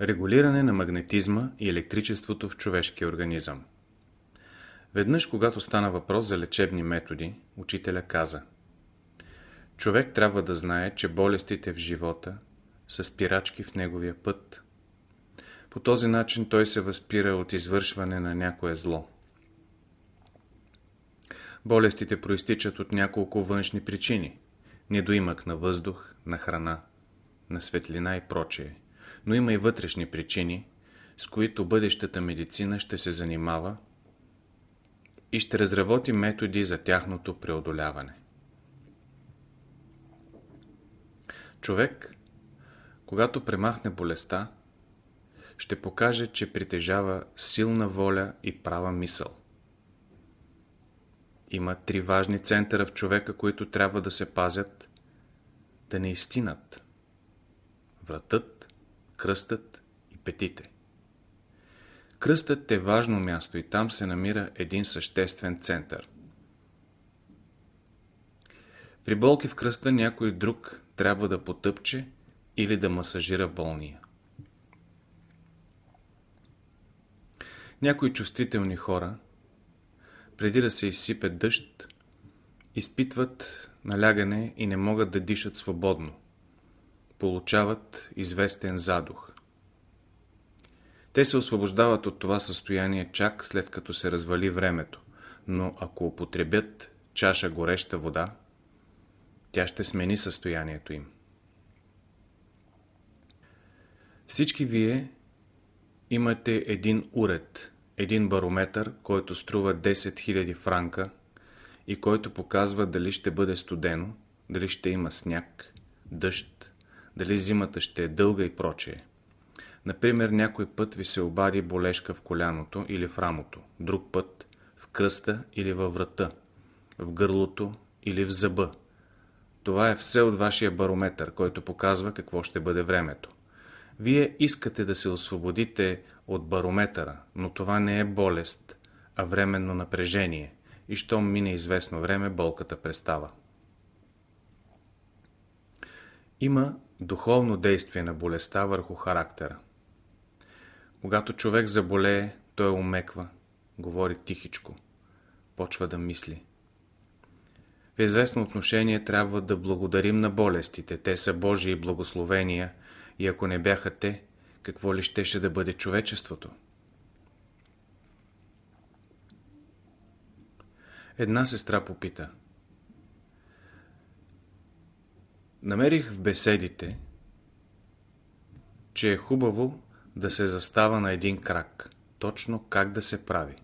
Регулиране на магнетизма и електричеството в човешкия организъм Веднъж, когато стана въпрос за лечебни методи, учителя каза Човек трябва да знае, че болестите в живота са спирачки в неговия път. По този начин той се възпира от извършване на някое зло. Болестите проистичат от няколко външни причини. Недоимък на въздух, на храна, на светлина и прочее. Но има и вътрешни причини, с които бъдещата медицина ще се занимава и ще разработи методи за тяхното преодоляване. Човек, когато премахне болестта, ще покаже, че притежава силна воля и права мисъл. Има три важни центъра в човека, които трябва да се пазят, да не изтинат. Вратът, кръстът и петите. Кръстът е важно място и там се намира един съществен център. При болки в кръста някой друг трябва да потъпче или да масажира болния. Някои чувствителни хора, преди да се изсипе дъжд, изпитват налягане и не могат да дишат свободно. Получават известен задух. Те се освобождават от това състояние чак след като се развали времето, но ако употребят чаша гореща вода, тя ще смени състоянието им. Всички вие имате един уред, един барометър, който струва 10 000 франка и който показва дали ще бъде студено, дали ще има сняг, дъжд, дали зимата ще е дълга и прочее. Например, някой път ви се обади болешка в коляното или в рамото, друг път в кръста или във врата, в гърлото или в зъба. Това е все от вашия барометър, който показва какво ще бъде времето. Вие искате да се освободите от барометъра, но това не е болест, а временно напрежение и щом мине известно време, болката престава. Има духовно действие на болестта върху характера. Когато човек заболее, той умеква, говори тихичко, почва да мисли. В известно отношение трябва да благодарим на болестите. Те са Божии благословения и ако не бяха те, какво ли щеше да бъде човечеството? Една сестра попита. Намерих в беседите, че е хубаво да се застава на един крак. Точно как да се прави.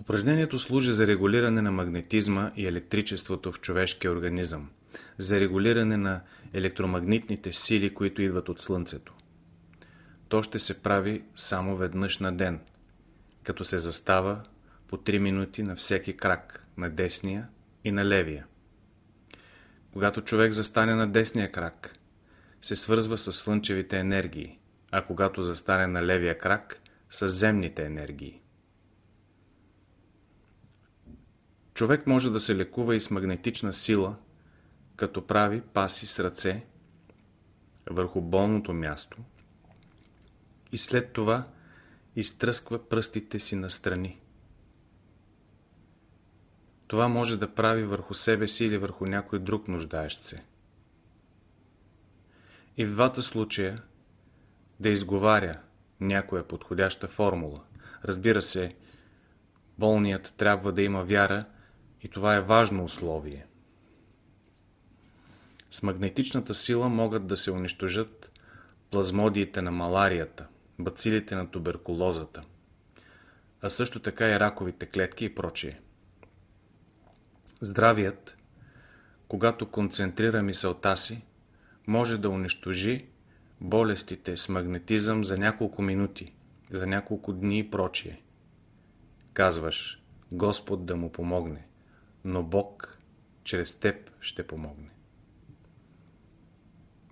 Упражнението служи за регулиране на магнетизма и електричеството в човешкия организъм, за регулиране на електромагнитните сили, които идват от Слънцето. То ще се прави само веднъж на ден, като се застава по 3 минути на всеки крак, на десния и на левия. Когато човек застане на десния крак, се свързва с слънчевите енергии, а когато застане на левия крак, с земните енергии. Човек може да се лекува и с магнетична сила, като прави паси с ръце върху болното място и след това изтръсква пръстите си настрани. Това може да прави върху себе си или върху някой друг нуждаещ се. И в двата случая да изговаря някоя подходяща формула. Разбира се, болният трябва да има вяра и това е важно условие. С магнетичната сила могат да се унищожат плазмодиите на маларията, бацилите на туберкулозата, а също така и раковите клетки и прочие. Здравият, когато концентрира мисълта си, може да унищожи болестите с магнетизъм за няколко минути, за няколко дни и прочие. Казваш, Господ да му помогне, но Бог чрез теб ще помогне.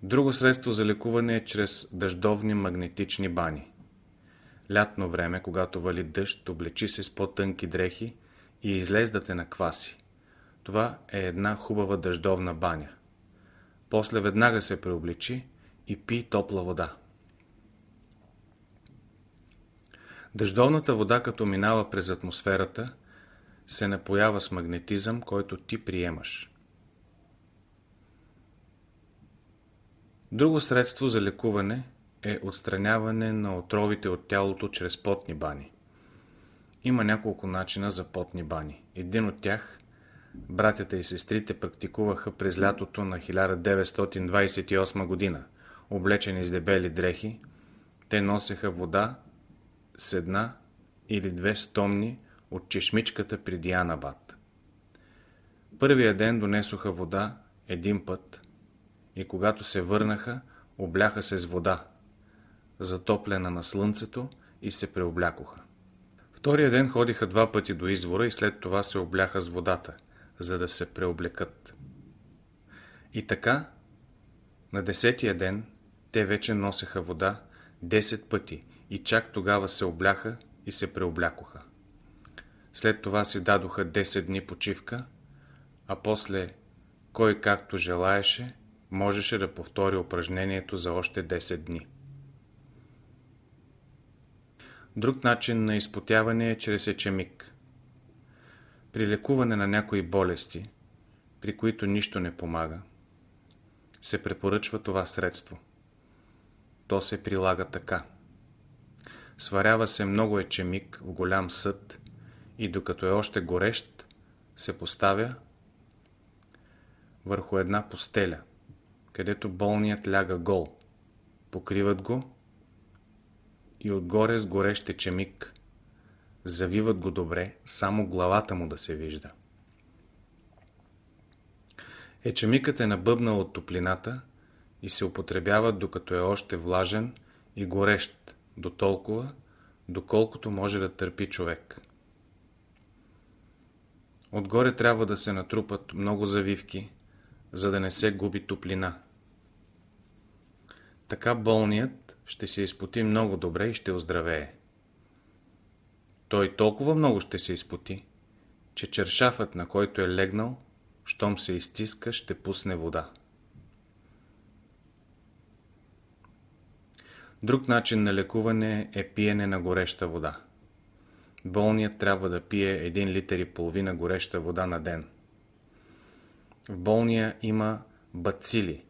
Друго средство за лекуване е чрез дъждовни магнетични бани. Лятно време, когато вали дъжд, облечи се с по-тънки дрехи и излез да те накваси. Това е една хубава дъждовна баня. После веднага се преобличи и пий топла вода. Дъждовната вода, като минава през атмосферата, се напоява с магнетизъм, който ти приемаш. Друго средство за лекуване е отстраняване на отровите от тялото чрез потни бани. Има няколко начина за потни бани. Един от тях братята и сестрите практикуваха през лятото на 1928 година. Облечени с дебели дрехи, те носеха вода с една или две стомни от чешмичката при Дианабад. Първия ден донесоха вода един път и когато се върнаха, обляха се с вода, затоплена на слънцето и се преоблякоха. Втория ден ходиха два пъти до извора и след това се обляха с водата, за да се преоблекат. И така, на десетия ден, те вече носеха вода 10 пъти и чак тогава се обляха и се преоблякоха. След това си дадоха 10 дни почивка, а после кой както желаеше, можеше да повтори упражнението за още 10 дни. Друг начин на изпотяване е чрез ечемик. При лекуване на някои болести, при които нищо не помага, се препоръчва това средство. То се прилага така. Сварява се много ечемик в голям съд и докато е още горещ, се поставя върху една постеля, където болният ляга гол. Покриват го и отгоре с горещ ечемик. Завиват го добре, само главата му да се вижда. Ечемикът е набъбнал от топлината и се употребява докато е още влажен и горещ, до толкова, доколкото може да търпи човек. Отгоре трябва да се натрупат много завивки, за да не се губи топлина. Така болният ще се изпоти много добре и ще оздравее. Той толкова много ще се изпоти, че чершафът, на който е легнал, щом се изтиска, ще пусне вода. Друг начин на лекуване е пиене на гореща вода. Болният трябва да пие 1 литър и половина гореща вода на ден. В болния има бацили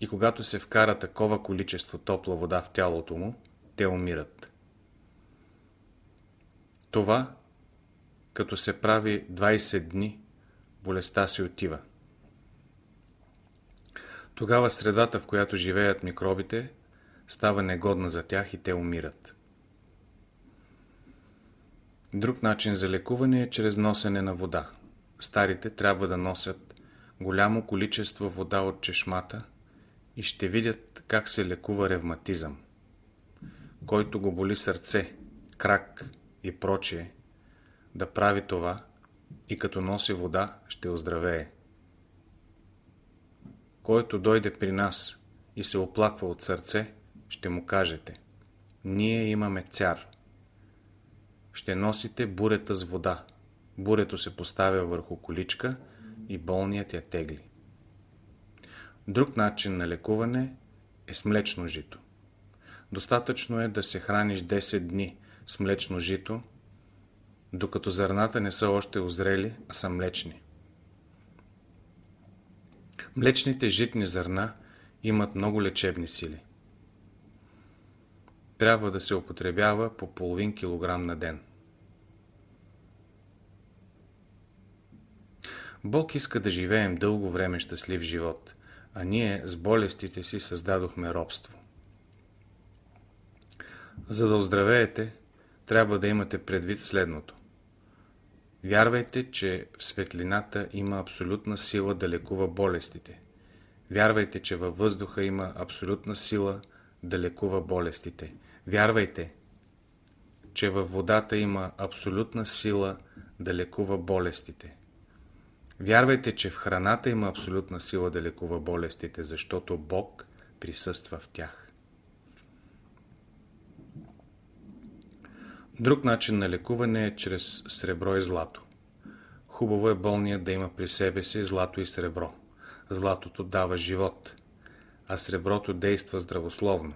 и когато се вкара такова количество топла вода в тялото му, те умират. Това, като се прави 20 дни, болестта си отива. Тогава средата, в която живеят микробите, става негодна за тях и те умират. Друг начин за лекуване е чрез носене на вода. Старите трябва да носят голямо количество вода от чешмата и ще видят как се лекува ревматизъм. Който го боли сърце, крак и прочие, да прави това и като носи вода ще оздравее. Който дойде при нас и се оплаква от сърце, ще му кажете Ние имаме цяр. Ще носите бурета с вода. Бурето се поставя върху количка и болният я тегли. Друг начин на лекуване е с млечно жито. Достатъчно е да се храниш 10 дни с млечно жито, докато зърната не са още озрели, а са млечни. Млечните житни зърна имат много лечебни сили трябва да се употребява по половин килограм на ден. Бог иска да живеем дълго време щастлив живот, а ние с болестите си създадохме робство. За да оздравеете, трябва да имате предвид следното. Вярвайте, че в светлината има абсолютна сила да лекува болестите. Вярвайте, че във въздуха има абсолютна сила да лекува болестите. Вярвайте, че във водата има абсолютна сила да лекува болестите. Вярвайте, че в храната има абсолютна сила да лекува болестите, защото Бог присъства в тях. Друг начин на лекуване е чрез сребро и злато. Хубаво е болният да има при себе си злато и сребро. Златото дава живот. а среброто действа здравословно.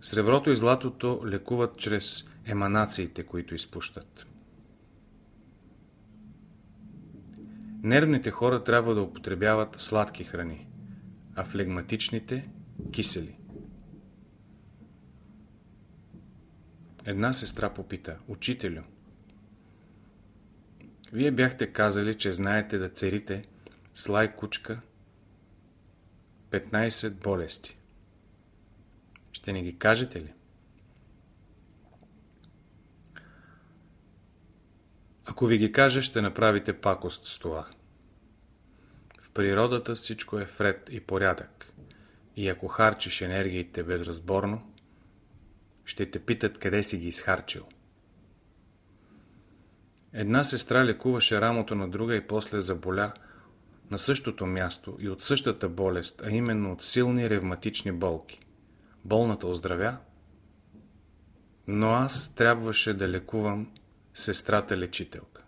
Среброто и златото лекуват чрез еманациите, които изпущат. Нервните хора трябва да употребяват сладки храни, а флегматичните – кисели. Една сестра попита, учителю, вие бяхте казали, че знаете да церите слай кучка 15 болести. Ще ни ги кажете ли? Ако ви ги кажа, ще направите пакост с това. В природата всичко е вред и порядък. И ако харчиш енергиите безразборно, ще те питат къде си ги изхарчил. Една сестра лекуваше рамото на друга и после заболя на същото място и от същата болест, а именно от силни ревматични болки. Болната оздравя, но аз трябваше да лекувам сестрата лечителка.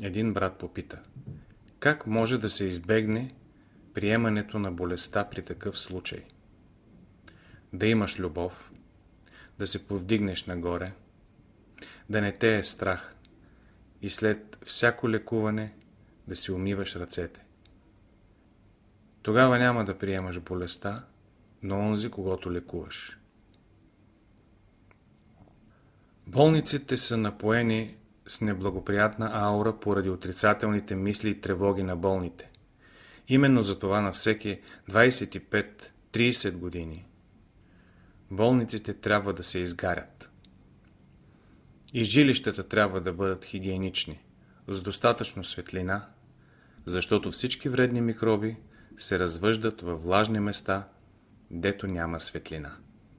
Един брат попита, как може да се избегне приемането на болестта при такъв случай? Да имаш любов, да се повдигнеш нагоре, да не те е страх и след всяко лекуване да си умиваш ръцете. Тогава няма да приемаш болестта, но онзи, когато лекуваш. Болниците са напоени с неблагоприятна аура поради отрицателните мисли и тревоги на болните. Именно за това на всеки 25-30 години болниците трябва да се изгарят. И жилищата трябва да бъдат хигиенични, с достатъчно светлина, защото всички вредни микроби се развъждат във влажни места, дето няма светлина.